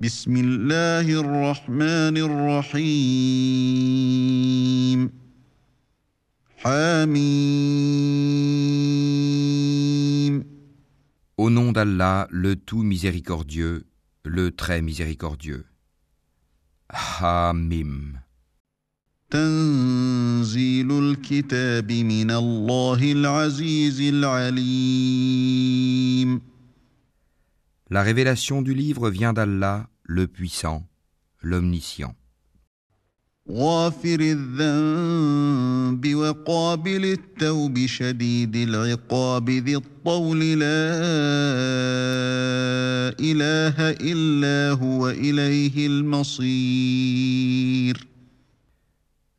بسم الله الرحمن الرحيم. حميم. Au nom d'Allah, le tout miséricordieux, le très miséricordieux. حميم تنزيل الكتاب من الله العزيز العليم. La révélation du livre vient d'Allah, le puissant, l'omniscient.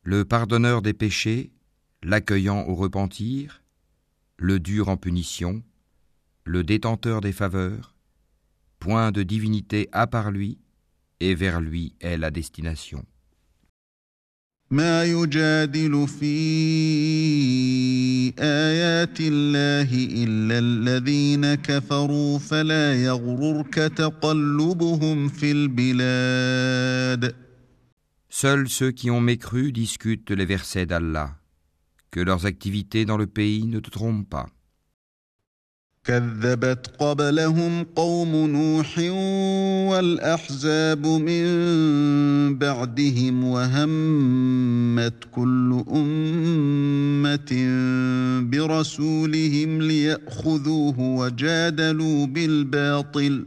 Le pardonneur des péchés, l'accueillant au repentir, le dur en punition, le détenteur des faveurs, point de divinité à part lui, et vers lui est la destination. ما يجادل في آيات الله إلا الذين كفروا فلا يغررك تقلبهم في البلاد Seuls ceux qui ont mécru discutent les versets d'Allah. Que leurs activités dans le pays ne te trompent pas. كذبت قبلهم قوم نوح والأحزاب من بعدهم وهمت كل أمة برسولهم ليأخذوه وجادلوا بالباطل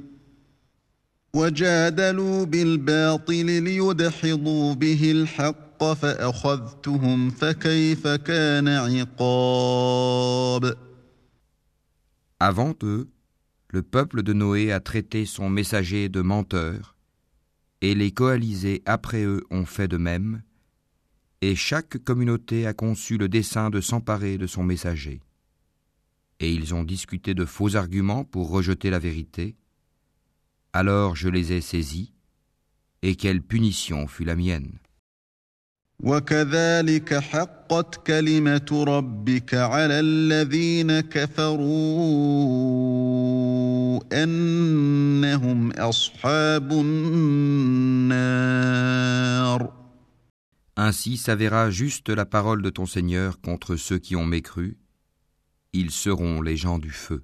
وجادلوا بالباطل ليدحضوا به الحق فأخذتهم فكيف كان عقاب؟ Avant eux, le peuple de Noé a traité son messager de menteur, et les coalisés après eux ont fait de même, et chaque communauté a conçu le dessein de s'emparer de son messager. Et ils ont discuté de faux arguments pour rejeter la vérité. Alors je les ai saisis, et quelle punition fut la mienne. وكذلك حقت كلمة ربك على الذين كفروا أنهم أصحاب النار Ainsi s'avéra juste la parole de ton Seigneur contre ceux qui ont mécru. Ils seront les gens du feu.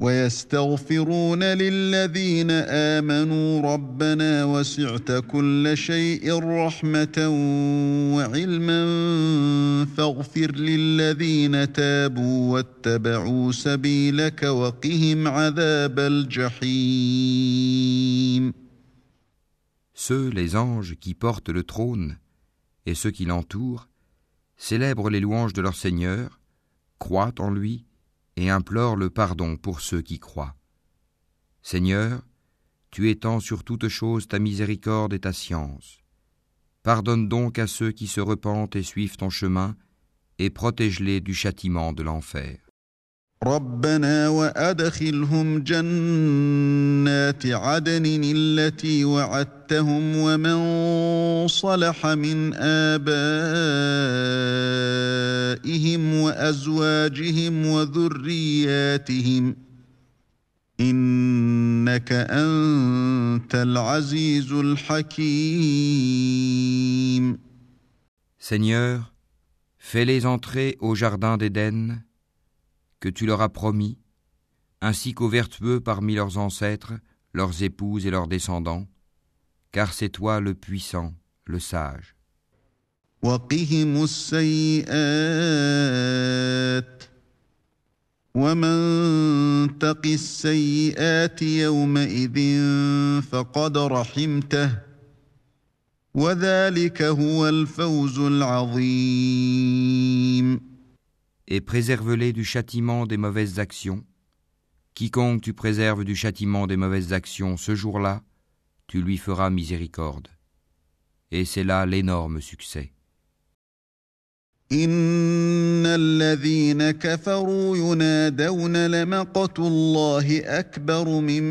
ويستغفرون للذين آمنوا ربنا وسعت كل شيء رحمة وعلما فاغفر للذين تابوا واتبعوا سبيلك وقهم عذاب الجحيم Ceux, les anges, qui portent le trône, et ceux qui l'entourent, célèbrent les louanges de leur Seigneur, croient en lui, et implorent le pardon pour ceux qui croient. Seigneur, tu étends sur toute chose ta miséricorde et ta science. Pardonne donc à ceux qui se repentent et suivent ton chemin, et protège-les du châtiment de l'enfer. ربنا وأدخلهم جنات عدن التي وعدتهم ومن صلح من آبائهم وأزواجهم وذرياتهم إنك أنت العزيز الحكيم. Seigneur, fais-les entrer au jardin d'Éden tu leur as promis, ainsi qu'aux vertueux parmi leurs ancêtres, leurs épouses et leurs descendants, car c'est toi le puissant, le sage Et préserve-les du châtiment des mauvaises actions. Quiconque tu préserves du châtiment des mauvaises actions ce jour-là, tu lui feras miséricorde. Et c'est là l'énorme succès. إن الذين كفروا ينادون لمقت الله أكبر من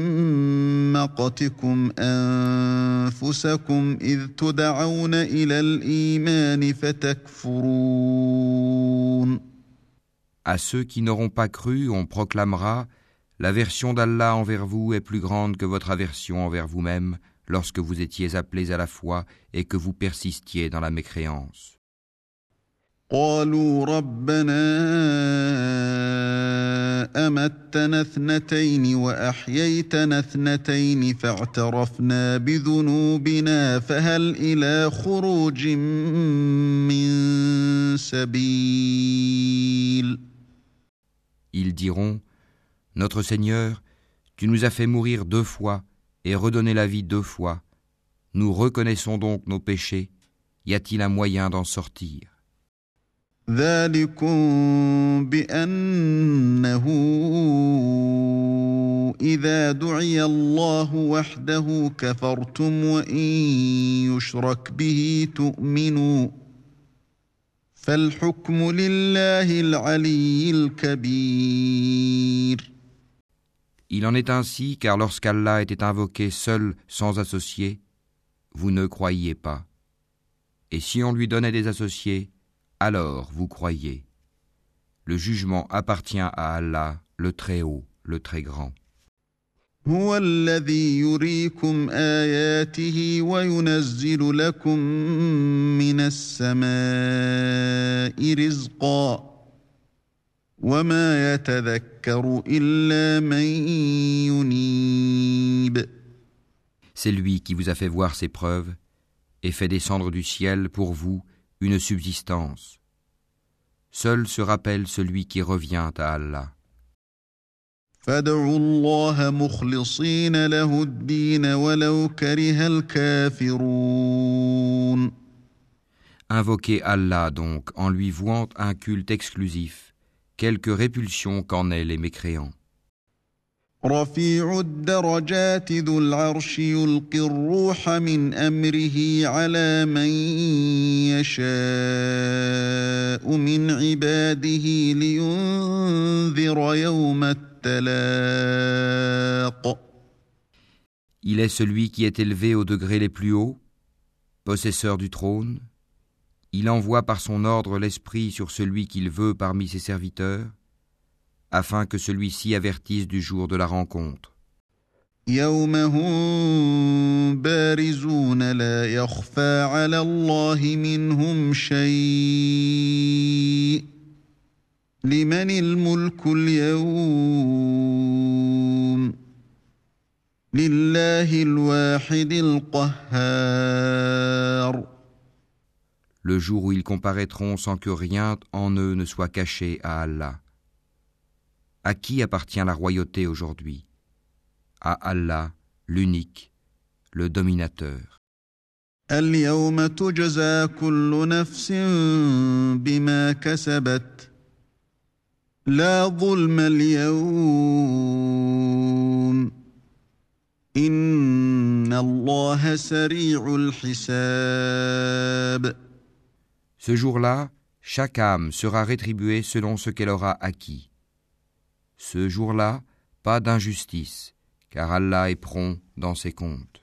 مقتكم أنفسكم إذ تدعون إلى الإيمان فتكفرون À ceux qui n'auront pas cru, on proclamera L'aversion d'Allah envers vous est plus grande que votre aversion envers vous-même lorsque vous étiez appelés à la foi et que vous persistiez dans la mécréance. قالوا ربنا أمتنا اثنتين وأحييتنا اثنتين فاعترفنا بذنوبنا فهل إلى خروج من سبيل Ils diront Notre Seigneur, tu nous as fait mourir deux fois et redonner la vie deux fois. Nous reconnaissons donc nos péchés. Y a-t-il un moyen d'en sortir ذلكم بأنه إذا دعي الله وحده كفرتم وإن يشرك به تؤمنوا Il en est ainsi car lorsqu'Allah était invoqué seul sans associé, vous ne croyiez pas. Et si on lui donnait des associés, alors vous croyez. Le jugement appartient à Allah, le Très-Haut, le Très-Grand. هو الذي يريكم آياته وينزل لكم من السماء رزقا وما يتذكر إلا من ينيب C'est lui qui vous a fait voir ses preuves et fait descendre du ciel pour vous une subsistance. Seul se rappelle celui qui revient à Allah. فادعوا الله مخلصين له الدين ولو كره الكافرون Invoquez Allah donc en lui vouant un culte exclusif, quelque répulsion qu'en aient les mécréants. رفيع الدرجات ذو العرش يلقي الروح من أمره على من يشاء من عباده لينذر يوم التلاق Il est celui qui est élevé aux degrés les plus hauts, possesseur du trône. Il envoie par son ordre l'esprit sur celui qu'il veut parmi ses serviteurs, afin que celui-ci avertisse du jour de la rencontre. يوم هم بارزون لا يخفى على الله منهم شيء لمن الملك اليوم لله الواحد القهار Le jour où ils comparaîtront sans que rien en eux ne soit caché à Allah. À qui appartient la royauté aujourd'hui À Allah, l'unique, le dominateur. اليوم تجزى كل نفس بما كسبت لا ظلم اليوم ان الله سريع الحساب Ce jour-là, chaque âme sera rétribuée selon ce qu'elle aura acquis. Ce jour-là, pas d'injustice, car Allah est prompt dans ses comptes.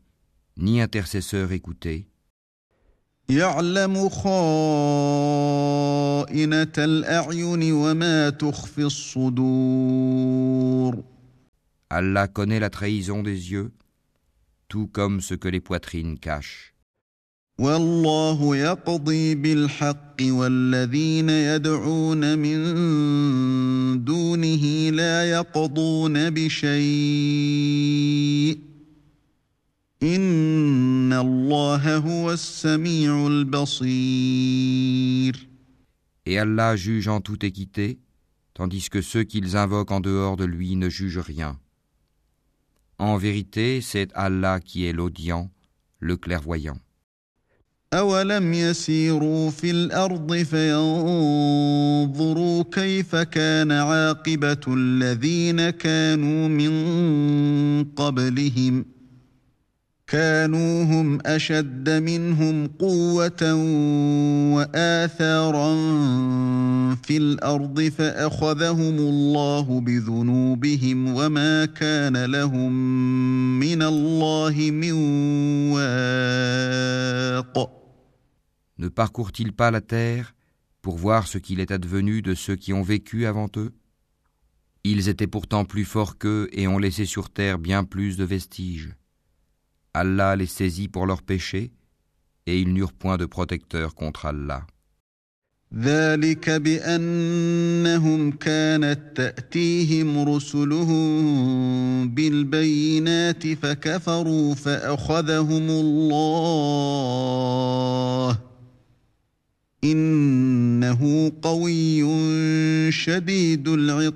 ni intercesseurs écoutés. يعلم خائنة الأعين وما تخفي الصدور Allah connaît la trahison des yeux, tout comme ce que les poitrines cachent. والله يقضي بالحق والذين يدعون من دونه لا يقضون بشيء Et Allah juge en toute équité, tandis que ceux qu'ils invoquent en dehors de lui ne jugent rien. En vérité, c'est Allah qui est l'audient, le clairvoyant. أولم يسيروا في الأرض فينظروا كيف كان عاقبة الذين كانوا من قبلهم ۖ كانوا هم أشد منهم قوة وآثارا في الأرض فأخذهم الله بذنوبهم وما كان لهم من الله من واق Ne parcourent-ils pas la terre pour voir ce qu'il est advenu de ceux qui ont vécu avant eux Ils étaient pourtant plus forts qu'eux et ont laissé sur terre bien plus de vestiges. Allah les saisit pour leurs péchés, et ils n'eurent point de protecteur contre Allah. ذلك بأنهم كانت تأتيهم رسلهم بالبينات فكفروا فأخذهم الله إنه قوي شديد العقاب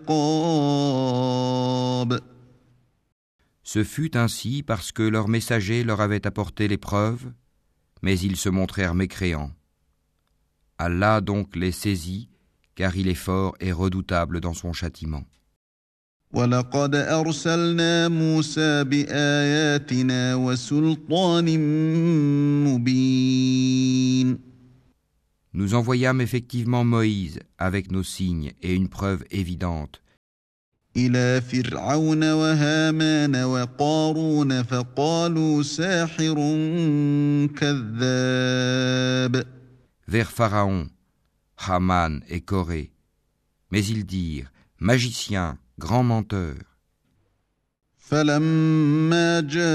Ce fut ainsi parce que leurs messagers leur avaient apporté les preuves, mais ils se montrèrent mécréants. Allah donc les saisit, car il est fort et redoutable dans son châtiment. Nous envoyâmes effectivement Moïse avec nos signes et une preuve évidente إلى فرعون وهامان وقارون فقالوا ساحر كذاب Vers Pharaon, Haman et Corée. Mais ils dirent, magicien, grand menteur. فلما جاءهم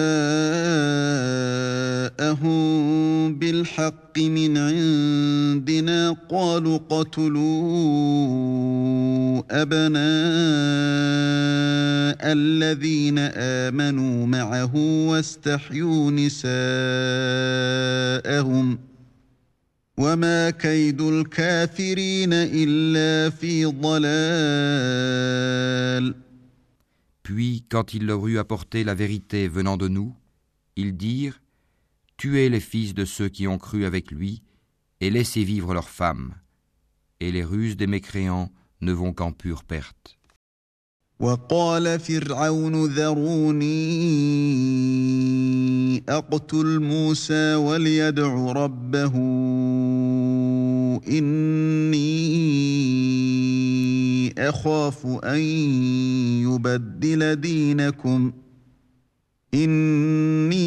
بالحق من عندنا قالوا قتلوا أبناء الذين آمنوا معه واستحيوا نساءهم وما كيد الكافرين إلا في ضلال Puis, quand il leur eut apporté la vérité venant de nous, ils dirent Tuez les fils de ceux qui ont cru avec lui, et laissez vivre leurs femmes. Et les ruses des mécréants ne vont qu'en pure perte. أخاف أن يبدل دينكم. إني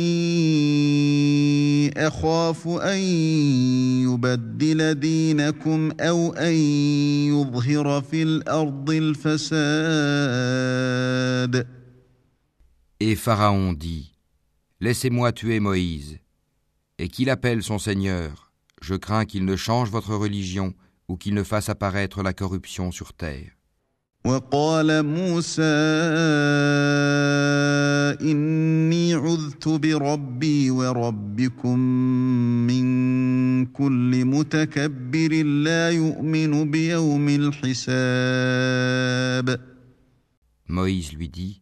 أخاف أن يبدل دينكم أو أن يظهر في الأرض الفساد. Et Pharaon dit, Laissez-moi tuer Moïse, et qu'il appelle son Seigneur. Je crains qu'il ne change votre religion ou qu'il ne fasse apparaître la corruption sur terre. وقال موسى إني عذت بربي وربكم من كل متكبر لا يؤمن بيوم الحساب Moïse lui dit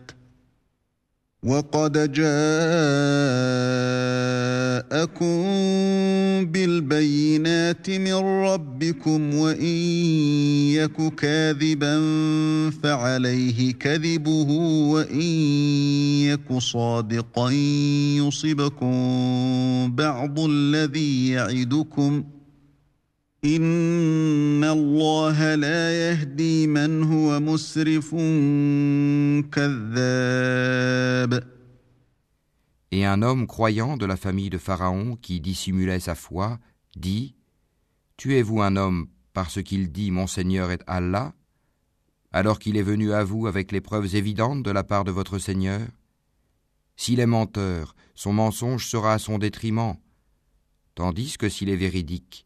وقد جاءكم بالبينات من ربكم وإن يك كاذبا فعليه كذبه وإن يك صادقا يصبكم بعض الذي يعدكم ۖ Et un homme croyant de la famille de Pharaon qui dissimulait sa foi dit Tuez-vous un homme parce qu'il dit Mon Seigneur est Allah, alors qu'il est venu à vous avec les preuves évidentes de la part de votre Seigneur? S'il est menteur, son mensonge sera à son détriment, tandis que s'il est véridique,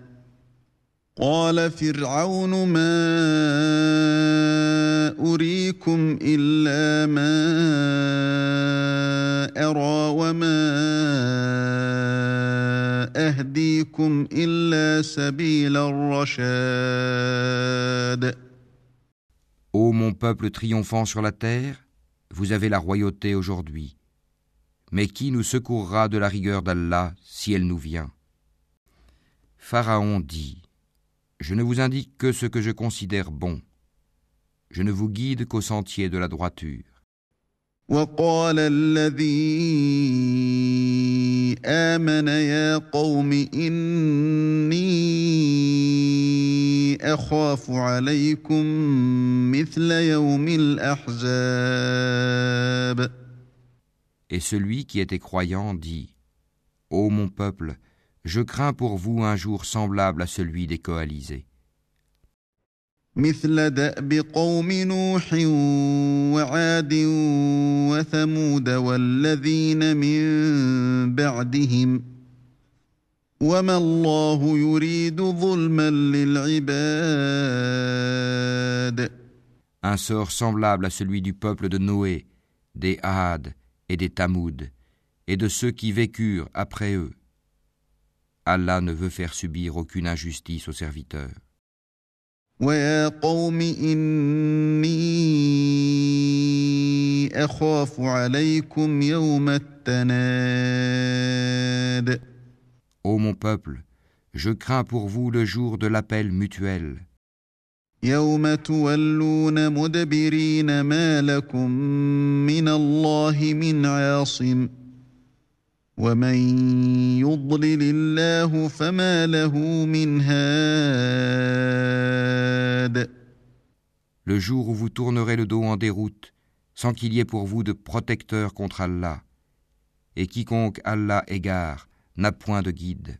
قال فرعون ما اريكم الا ما ارى وما Ô mon peuple triomphant sur la terre, vous avez la royauté aujourd'hui. Mais qui nous secourra de la rigueur d'Allah si elle nous vient Pharaon dit Je ne vous indique que ce que je considère bon. Je ne vous guide qu'au sentier de la droiture. وقال الذي امن يا قوم اني اخاف عليكم مثل يوم الاحزاب Et celui qui était croyant dit Ô mon peuple, je crains pour vous un jour semblable à celui des coalisés. مثل دأب قوم نوح وعاد وثمود والذين من بعدهم وما الله يريد ظلما للعباد Un sort semblable à celui du peuple de Noé, des Had et des Tamoud, et de ceux qui vécurent après eux. Allah ne veut faire subir aucune injustice aux serviteurs. ويا قوم إني أخاف عليكم يوم التناد Ô mon peuple, je crains pour vous le jour de l'appel mutuel. يوم تولون مدبرين ما لكم من الله من عاصم ومن يضلل الله فما له من هاد Le jour où vous tournerez le dos en déroute, sans qu'il y ait pour vous de protecteur contre Allah, et quiconque Allah égare n'a point de guide.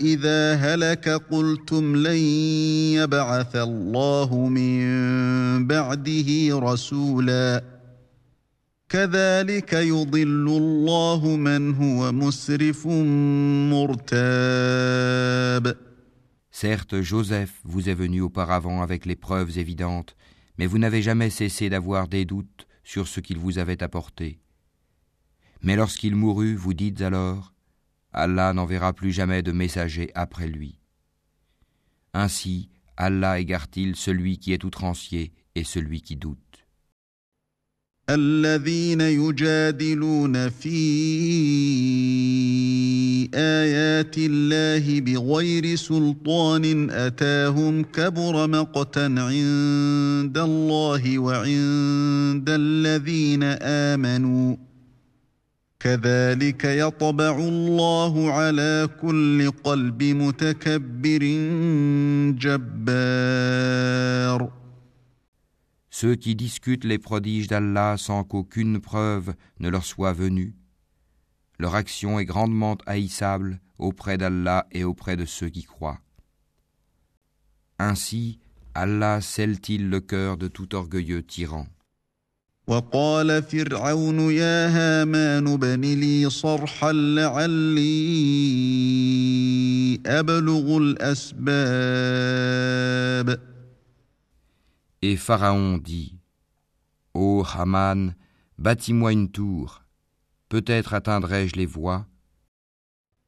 إذا هلك قلتم لن يبعث الله من بعده رسولا كذلك يضل الله من هو مسرف مرتاب Certes, Joseph vous est venu auparavant avec les preuves évidentes, mais vous n'avez jamais cessé d'avoir des doutes sur ce qu'il vous avait apporté. Mais lorsqu'il mourut, vous dites alors, Allah n'enverra plus jamais de messager après lui. Ainsi, Allah égare-t-il celui qui est outrancier et celui qui doute. الذين يجادلون في آيات الله بغير سلطان أتاهم كبر مقتا عند الله وعند الذين آمنوا كذلك يطبع الله على كل قلب متكبر جبار Ceux qui discutent les prodiges d'Allah sans qu'aucune preuve ne leur soit venue, leur action est grandement haïssable auprès d'Allah et auprès de ceux qui croient. Ainsi, Allah scelle-t-il le cœur de tout orgueilleux tyran. وقال فرعون يا هامان ابن لي صرحا لعلي أبلغ الأسباب Et Pharaon dit Ô Haman, bâtis-moi une tour. Peut-être atteindrai-je les voies.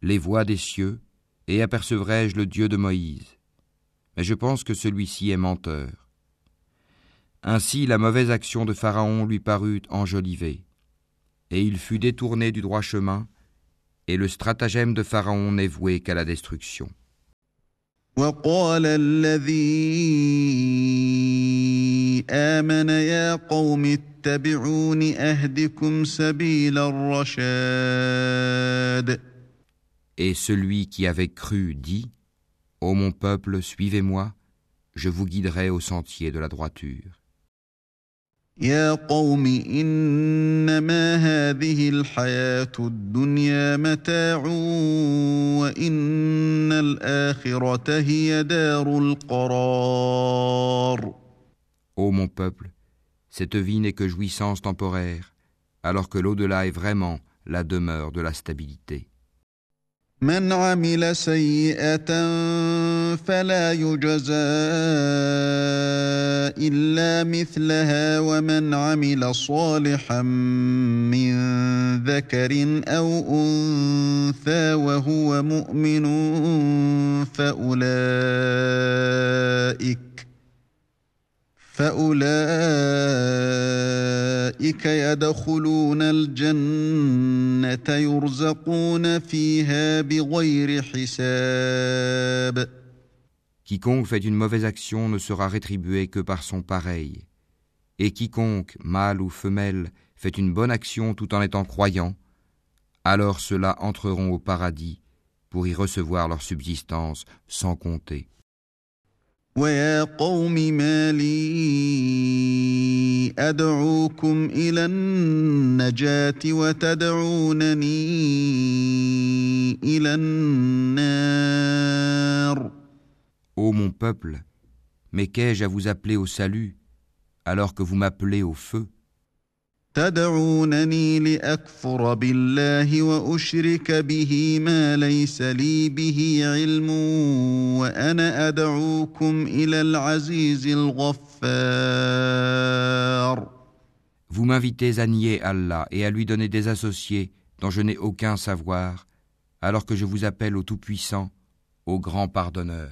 Les voix des cieux, et apercevrai-je le Dieu de Moïse. Mais je pense que celui-ci est menteur. Ainsi la mauvaise action de Pharaon lui parut enjolivée, et il fut détourné du droit chemin, et le stratagème de Pharaon n'est voué qu'à la destruction. Et celui qui avait cru dit Ô mon peuple, suivez-moi, je vous guiderai au sentier de la droiture. Ô mon peuple, cette vie n'est que jouissance temporaire, alors que l'au-delà est vraiment la demeure de la stabilité. Quiconque fait une mauvaise action ne sera rétribué que par son pareil. Et quiconque, mâle ou femelle, fait une bonne action tout en étant croyant, alors ceux-là entreront au paradis pour y recevoir leur subsistance sans compter. ويا قوم ما لي ادعوكم الى النجاه وتدعونني الى النار Ô mon peuple, mais qu'ai-je à vous appeler au salut alors que vous m'appelez au feu تدعونني لاكفر بالله واشرك به ما ليس لي به علم وانا ادعوكم الى العزيز الغفار Vous m'invitez à nier Allah et à lui donner des associés dont je n'ai aucun savoir, alors que je vous appelle au Tout-Puissant, au Grand Pardonneur.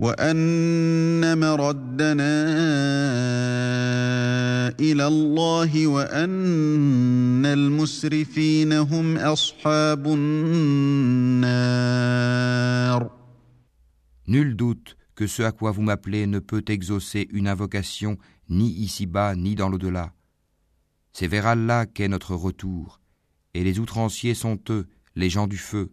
وان مردنا الى الله وان المسرفين هم اصحاب النار Nul doute que ce à quoi vous m'appelez ne peut exaucer une invocation ni ici-bas ni dans l'au-delà. C'est vers Allah qu'est notre retour, et les outranciers sont eux, les gens du feu.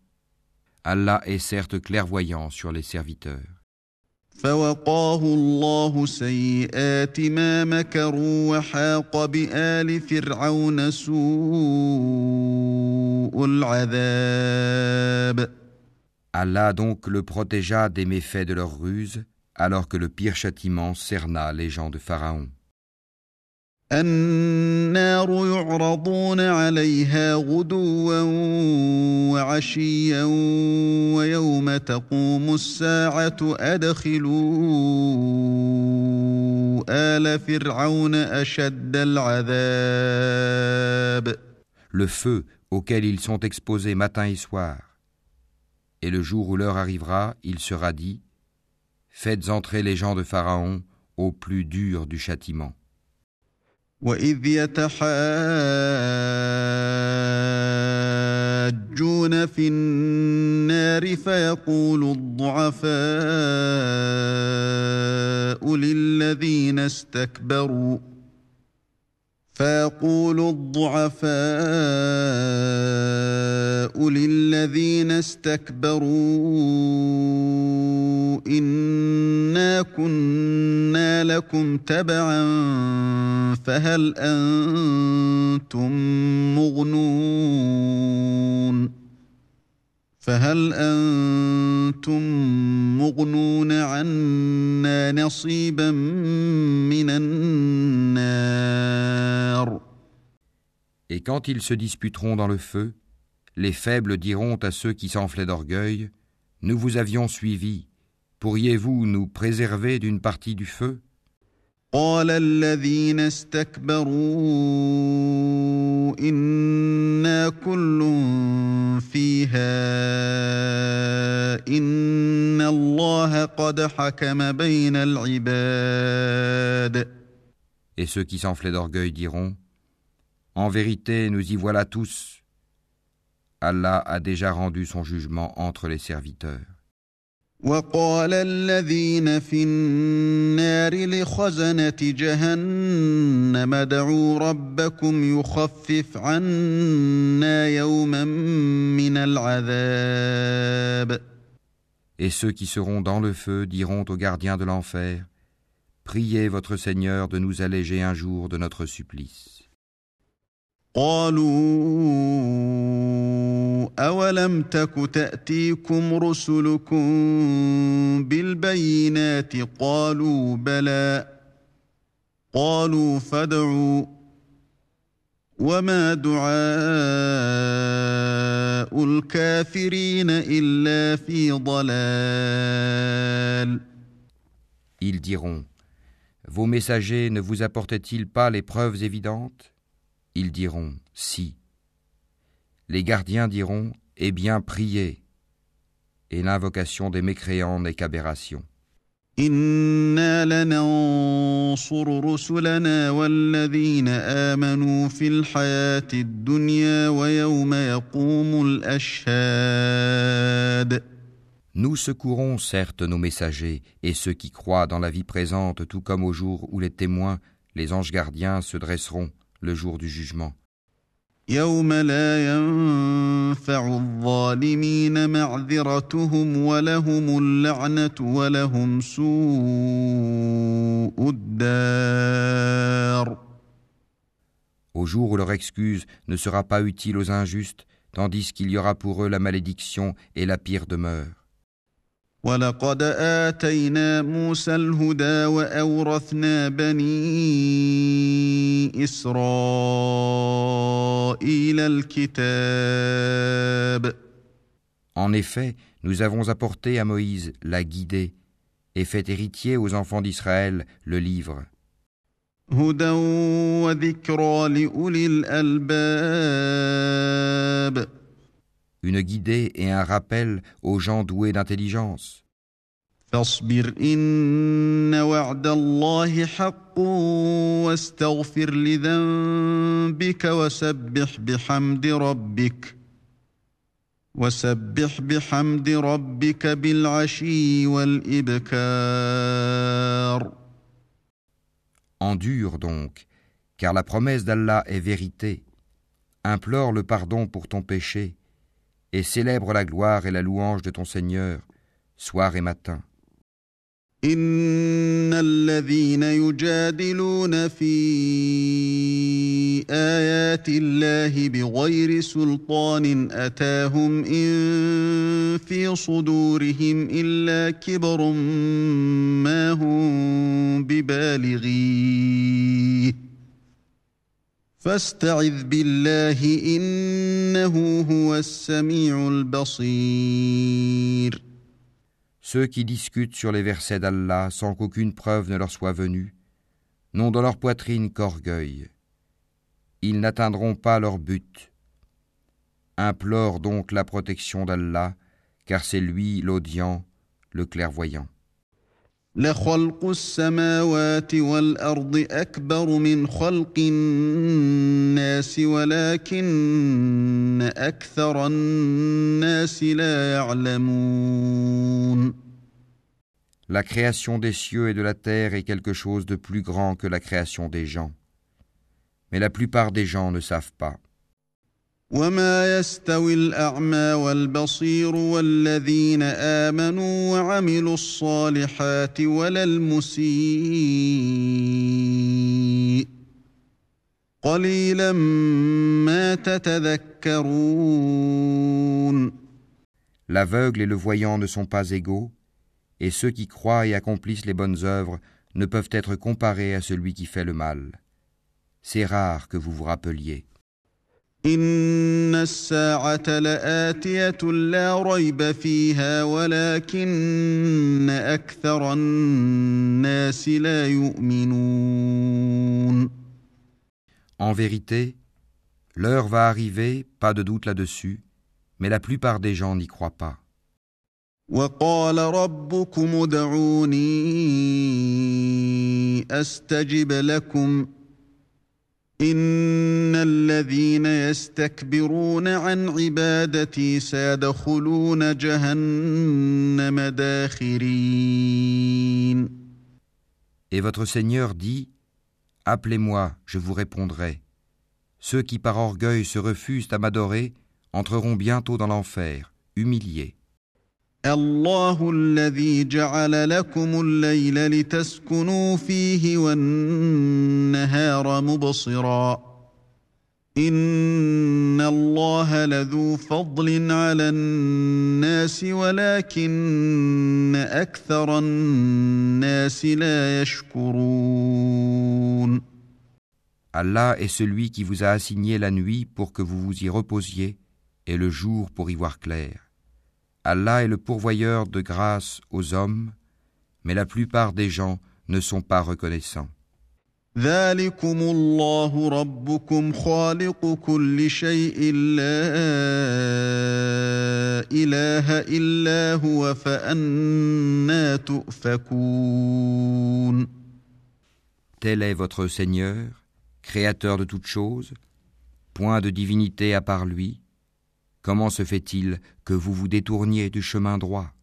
Allah est certes clairvoyant sur les serviteurs. Allah donc le protégea des méfaits de leur ruse, alors que le pire châtiment cerna les gens de Pharaon. النار يعرضون عليها غدوا وعشيا ويوم يوم تقوم الساعة أدخلوا آل فرعون أشد العذاب Le feu auquel ils sont exposés matin et soir. Et le jour où l'heure arrivera, il sera dit Faites entrer les gens de Pharaon au plus dur du châtiment. وإذ يتحاجون في النار فيقول الضعفاء للذين استكبروا فيقول الضعفاء للذين استكبروا إنا كنا لكم تبعا فهل أنتم مغنون فهل أنتم مغنون عنا نصيبا من النار Et quand ils se disputeront dans le feu, les faibles diront à ceux qui s'enflaient d'orgueil Nous vous avions suivis, pourriez-vous nous préserver d'une partie du feu قال الذين استكبروا إنا كل فيها إن الله قد حكم بين العباد Et ceux qui s'enflaient d'orgueil diront En vérité, nous y voilà tous. Allah a déjà rendu son jugement entre les serviteurs. وقال الذين في النار لخزنة جهنم ادعوا ربكم يخفف عنا يوما من العذاب Et ceux qui seront dans le feu diront aux gardiens de l'enfer Priez votre Seigneur de nous alléger un jour de notre supplice. قالوا أولم تك تأتيكم رسلكم بالبينات قالوا بلى. قالوا فادعوا وما دعاء الكافرين إلا في ضلال. Ils diront Vos messagers ne vous apportaient-ils pas les preuves évidentes? Ils diront Si. Les gardiens diront Eh bien, priez. Et l'invocation des mécréants n'est qu'aberration. إنا لننصر رسلنا والذين آمنوا في الحياة الدنيا ويوم يقوم الأشهاد Nous secourons certes nos messagers et ceux qui croient dans la vie présente, tout comme au jour où les témoins, les anges gardiens, se dresseront le jour du jugement. Au jour où leur excuse ne sera pas utile aux injustes, tandis qu'il y aura pour eux la malédiction et la pire demeure. ولقد آتينا موسى الهدى وأورثنا بني إسرائيل الكتاب En effet, nous avons apporté à Moïse la guidée et fait héritier aux enfants d'Israël le livre, هدى وذكرى لأولي الألباب une guidée et un rappel aux gens doués d'intelligence. فاصبر إن وعد الله حق واستغفر لذنبك وسبح بحمد ربك وسبح بحمد ربك بالعشي والإبكار Endure donc, car la promesse d'Allah est vérité. Implore le pardon pour ton péché Et célèbre la gloire et la louange de ton Seigneur, soir et matin. إن الذين يجادلون في آيات الله بغير سلطان أتاهم إن في صدورهم إلا كبر ما هم ببالغيه فاستعذ بالله إنه هو السميع البصير Ceux qui discutent sur les versets d'Allah sans qu'aucune preuve ne leur soit venue, n'ont dans leur poitrine qu'orgueil. Ils n'atteindront pas leur but. Implore donc la protection d'Allah, car c'est lui l'audient, le clairvoyant. La création des cieux et de la terre est quelque chose de plus grand que la création des gens. Mais la plupart des gens ne savent pas. L'aveugle et le voyant ne sont pas égaux et ceux qui croient et accomplissent les bonnes œuvres ne peuvent être comparés à celui qui fait le mal. C'est rare que vous vous rappeliez. En vérité, l'heure va arriver, pas de doute là-dessus, mais la plupart des gens n'y croient pas. وقال ربكم ادعوني استجب لكم ان الذين يستكبرون عن عبادتي سيدخلون جهنم داخرين Et votre Seigneur dit Appelez-moi, je vous répondrai. Ceux qui par orgueil se refusent à m'adorer entreront bientôt dans l'enfer, humiliés. الله الذي جعل لكم الليل لتسكنوا فيه والنهار مبصرا إن الله لذو فضل على الناس ولكن أكثر الناس لا يشكرون Allah est celui qui vous a assigné la nuit pour que vous vous y reposiez et le jour pour y voir clair. Allah est le pourvoyeur de grâce aux hommes, mais la plupart des gens ne sont pas reconnaissants. Tel est votre Seigneur, créateur de toutes choses, point de divinité à part lui, Comment se fait-il que vous vous détourniez du chemin droit?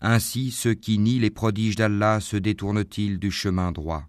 Ainsi ceux qui nient les prodiges d'Allah se détournent-ils du chemin droit?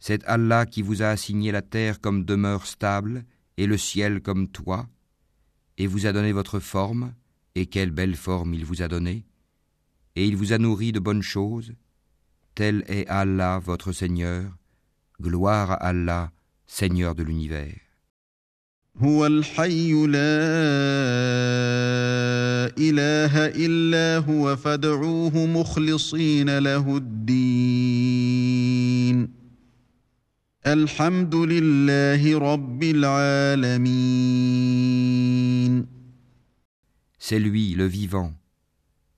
C'est Allah qui vous a assigné la terre comme demeure stable et le ciel comme toit, et vous a donné votre forme, et quelle belle forme il vous a donnée, et il vous a nourri de bonnes choses. Tel est Allah votre Seigneur, gloire à Allah, Seigneur de l'univers. هو الحي لا اله الا هو فادعوه مخلصين له الدين الحمد لله رب العالمين C'est lui, le vivant,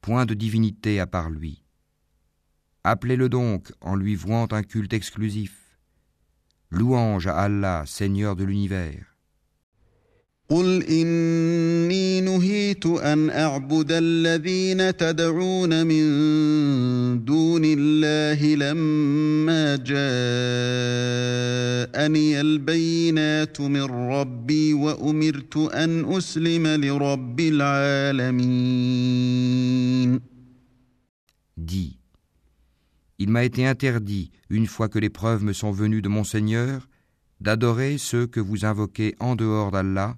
point de divinité à part lui. Appelez-le donc en lui vouant un culte exclusif. Louange à Allah, Seigneur de l'univers. قل اني نهيت ان اعبد الذين تدعون من دون الله لما جاءني البينات من ربي وامرت ان اسلم لرب العالمين Dis, m'a été interdit, une fois que les preuves me sont venues de mon Seigneur, d'adorer ceux que vous invoquez en dehors d'Allah,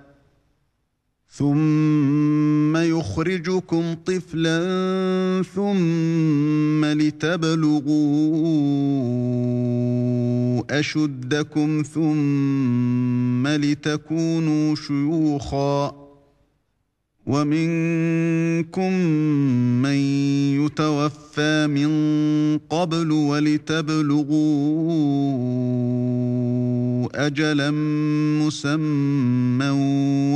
ثم يخرجكم طفلا ثم لتبلغوا أشدكم ثم لتكونوا شيوخا ومنكم من يتوفى من قبل ولتبلغوا اجلا مسمى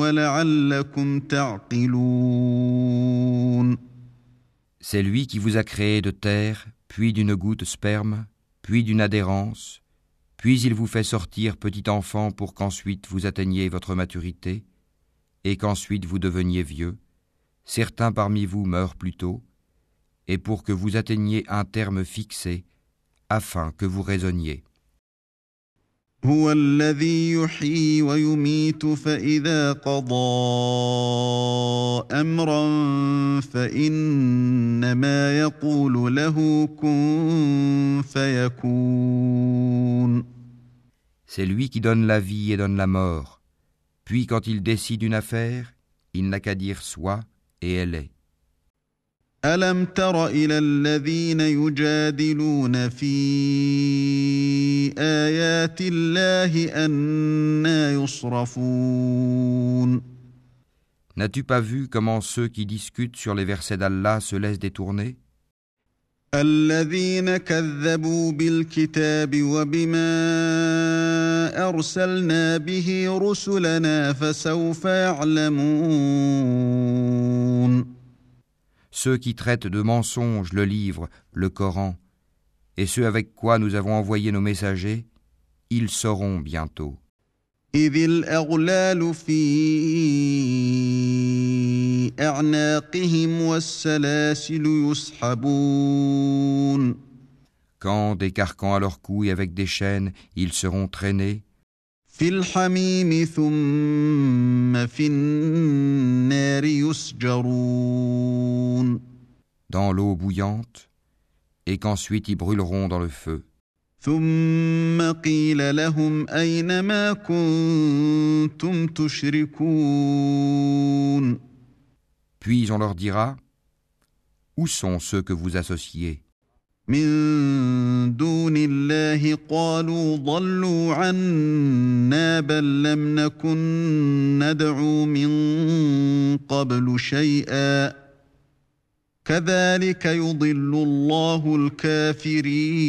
ولعلكم تعقلون C'est lui qui vous a créé de terre, puis d'une goutte sperme, puis d'une adhérence, puis il vous fait sortir petit enfant pour qu'ensuite vous atteigniez votre maturité et qu'ensuite vous deveniez vieux, certains parmi vous meurent plus tôt, et pour que vous atteigniez un terme fixé, afin que vous raisonniez. C'est lui qui donne la vie et donne la mort. Puis quand il décide une affaire, il n'a qu'à dire soit et elle est. N'as-tu pas vu comment ceux qui discutent sur les versets d'Allah se laissent détourner? الذين كذبوا بالكتاب وبما ارسلنا به رسلنا فسوف يعلمون Ceux qui traitent de mensonges le livre, le Coran, et ceux avec quoi nous avons envoyé nos messagers, ils sauront bientôt. إذ الأغلال في أعناقهم والسلاسل يسحبون Quand des carcans à leurs couilles avec des chaînes, ils seront traînés. في الحميم ثم في النار يسجرون Dans l'eau bouillante, et qu'ensuite ils brûleront dans le feu. ثم قيل لهم أين ما كنتم تشركون؟ Puis on leur dira Où sont ceux que vous associez? من دون الله قالوا ضلوا عنا بل لم نكن ندعو من قبل شيئا. كذلك يضل الله الكافرين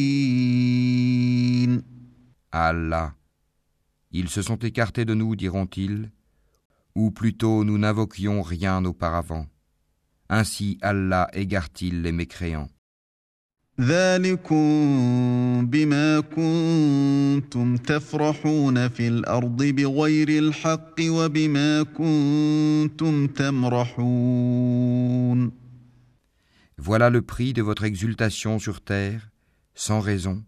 Allah. Ils se sont écartés de nous, diront-ils, ou plutôt nous n'invoquions rien auparavant. Ainsi Allah égare-t-il les mécréants. ذلكم بما كنتم تفرحون في الأرض بغير الحق وبما كنتم تمرحون Voilà le prix de votre exultation sur terre, sans raison,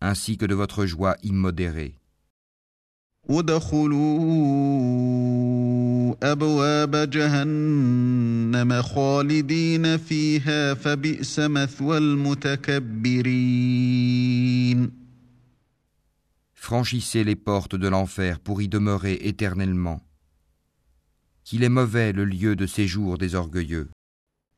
ainsi que de votre joie immodérée. Franchissez les portes de l'enfer pour y demeurer éternellement. Qu'il est mauvais le lieu de séjour des orgueilleux.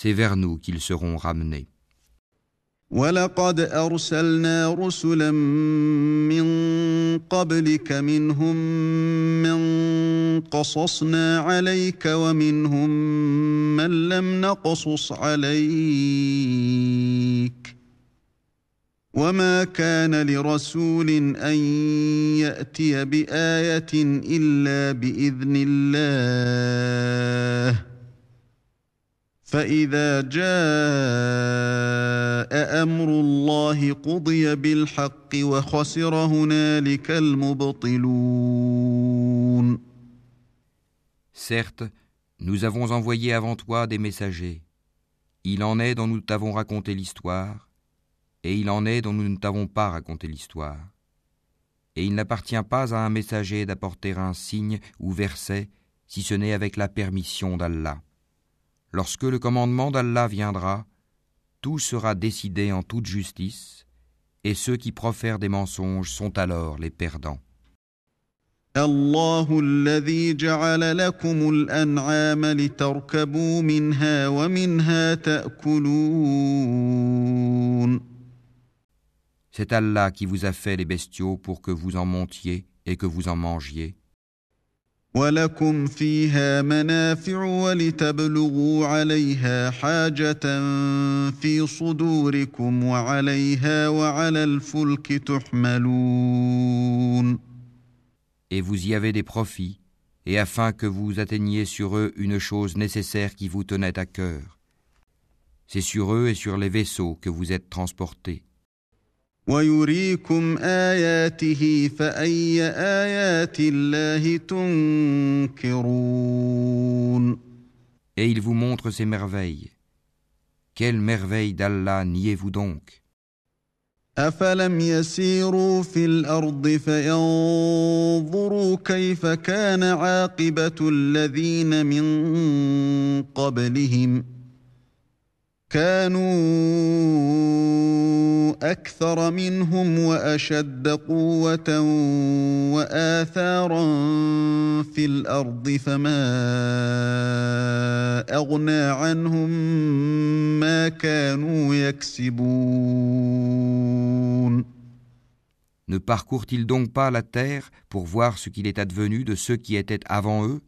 c'est vers nous qu'ils seront ramenés. ولقد أرسلنا رسلا من قبلك منهم من قصصنا عليك ومنهم من لم نقصص عليك وما كان لرسول أن يأتي بآية إلا بإذن الله فإذا جاء أمر الله قضي بالحق وخسر هنالك المبطلون Certes, nous avons envoyé avant toi des messagers. Il en est dont nous t'avons raconté l'histoire, et il en est dont nous ne t'avons pas raconté l'histoire. Et il n'appartient pas à un messager d'apporter un signe ou verset si ce n'est avec la permission d'Allah. Lorsque le commandement d'Allah viendra, tout sera décidé en toute justice, et ceux qui profèrent des mensonges sont alors les perdants. C'est Allah qui vous a fait les bestiaux pour que vous en montiez et que vous en mangiez. ولكم فيها منافع ولتبلغوا عليها حاجة في صدوركم وعليها وعلى الفلك تحملون Et vous y avez des profits, et afin que vous atteigniez sur eux une chose nécessaire qui vous tenait à cœur. C'est sur eux et sur les vaisseaux que vous êtes transportés. ويريكم آياته فأي آيات الله تنكرون. Et il vous montre ses merveilles. Quelle merveille d'Allah niez-vous donc? أفلم يسيروا في الأرض فينظروا كيف كان عاقبة الذين من قبلهم ۖ؟ كانوا أكثر منهم وأشد قوة وآثارا في الأرض فما أغنى عنهم ما كانوا يكسبون Ne parcourent-ils donc pas la terre pour voir ce qu'il est advenu de ceux qui étaient avant eux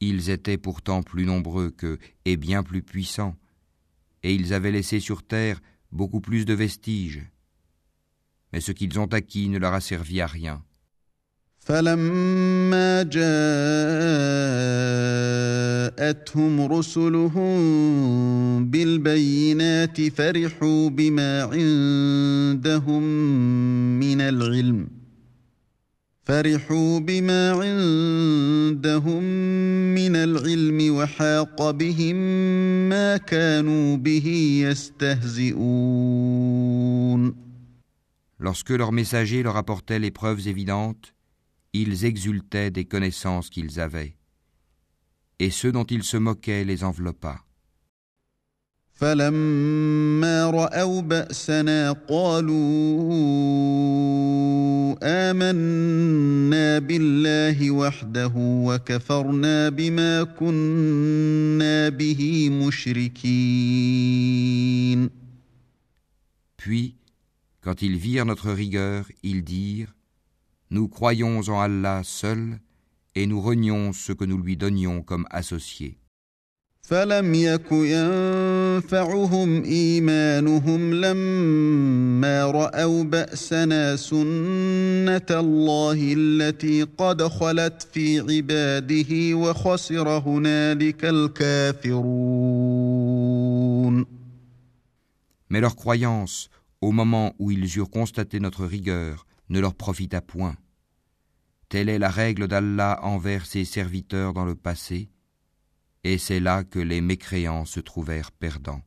Ils étaient pourtant plus nombreux qu'eux et bien plus puissants et ils avaient laissé sur terre beaucoup plus de vestiges. Mais ce qu'ils ont acquis ne leur a servi à rien. فلما جاءتهم رسلهم بالبينات فرحوا بما عندهم من العلم فرحوا بما عندهم من العلم وحاق بهم ما كانوا به يستهزئون Lorsque leurs messagers leur apportaient les preuves évidentes, ils exultaient des connaissances qu'ils avaient, et ceux dont ils se moquaient les enveloppa. فلما رأوا بأسنا قالوا آمنا بالله وحده وكفرنا بما كنا به مشركين Puis, quand ils virent notre rigueur, ils dirent Nous croyons en Allah seul et nous renions ce que nous lui donnions comme associés. فلم يك ينفعهم ايمانهم لما راوا باسنا سنه الله التي قد خلت في عباده وخسر هنالك الكافرون Mais leur croyance, au moment où ils eurent constaté notre rigueur, ne leur profita point. Telle est la règle d'Allah envers ses serviteurs dans le passé, et c'est là que les mécréants se trouvèrent perdants.